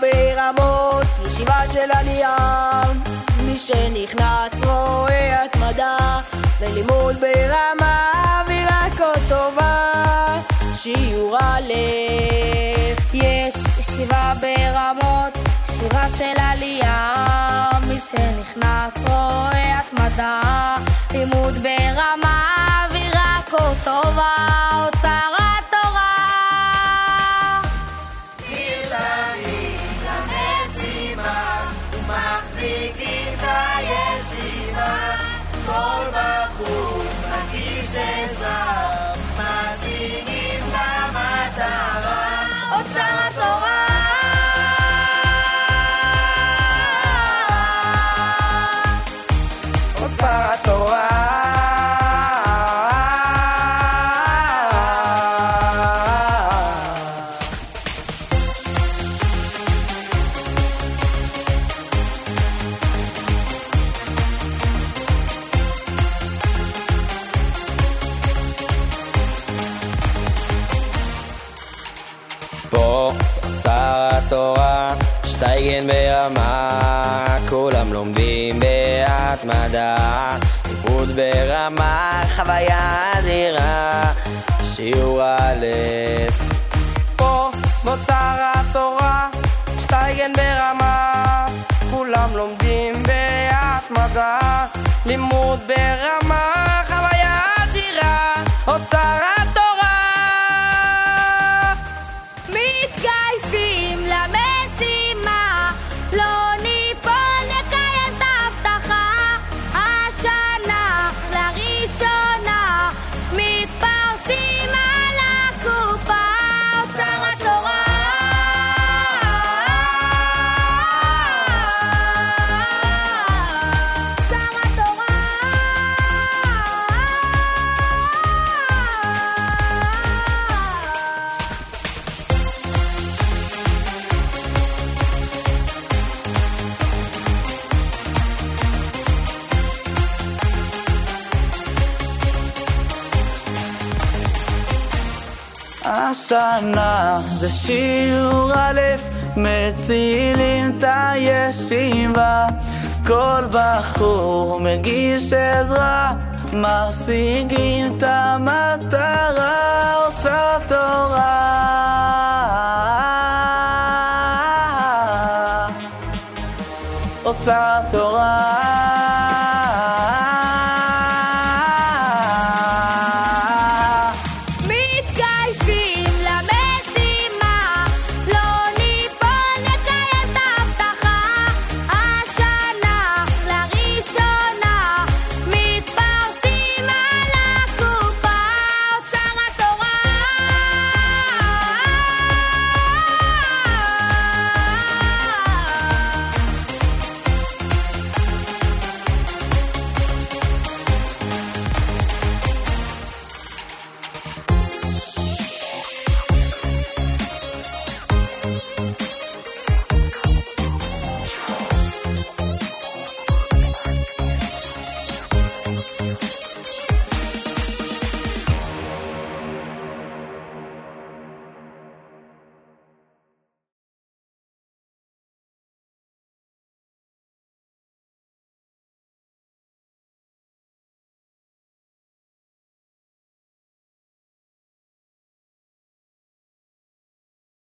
ברמות, ישיבה של עלייה. מי שנכנס רואה התמדה, ללימוד ברמה אווירה כה טובה. שיעור א' יש ישיבה ברמות, שיבה של עלייה. מי שנכנס רואה התמדה, לימוד ברמה אווירה כה טובה. אוצר פה אוצר התורה, שטייגן ברמה, כולם לומדים בהתמדה, לימוד ברמה, חוויה אדירה, שיעור א' פה באוצר התורה, שטייגן ברמה, כולם לומדים בהתמדה, לימוד ברמה, השנה זה שיעור א', מצילים את הישיבה. כל בחור מגיש עזרה, משיגים את המטרה, אוצר תורה. אוצר תורה.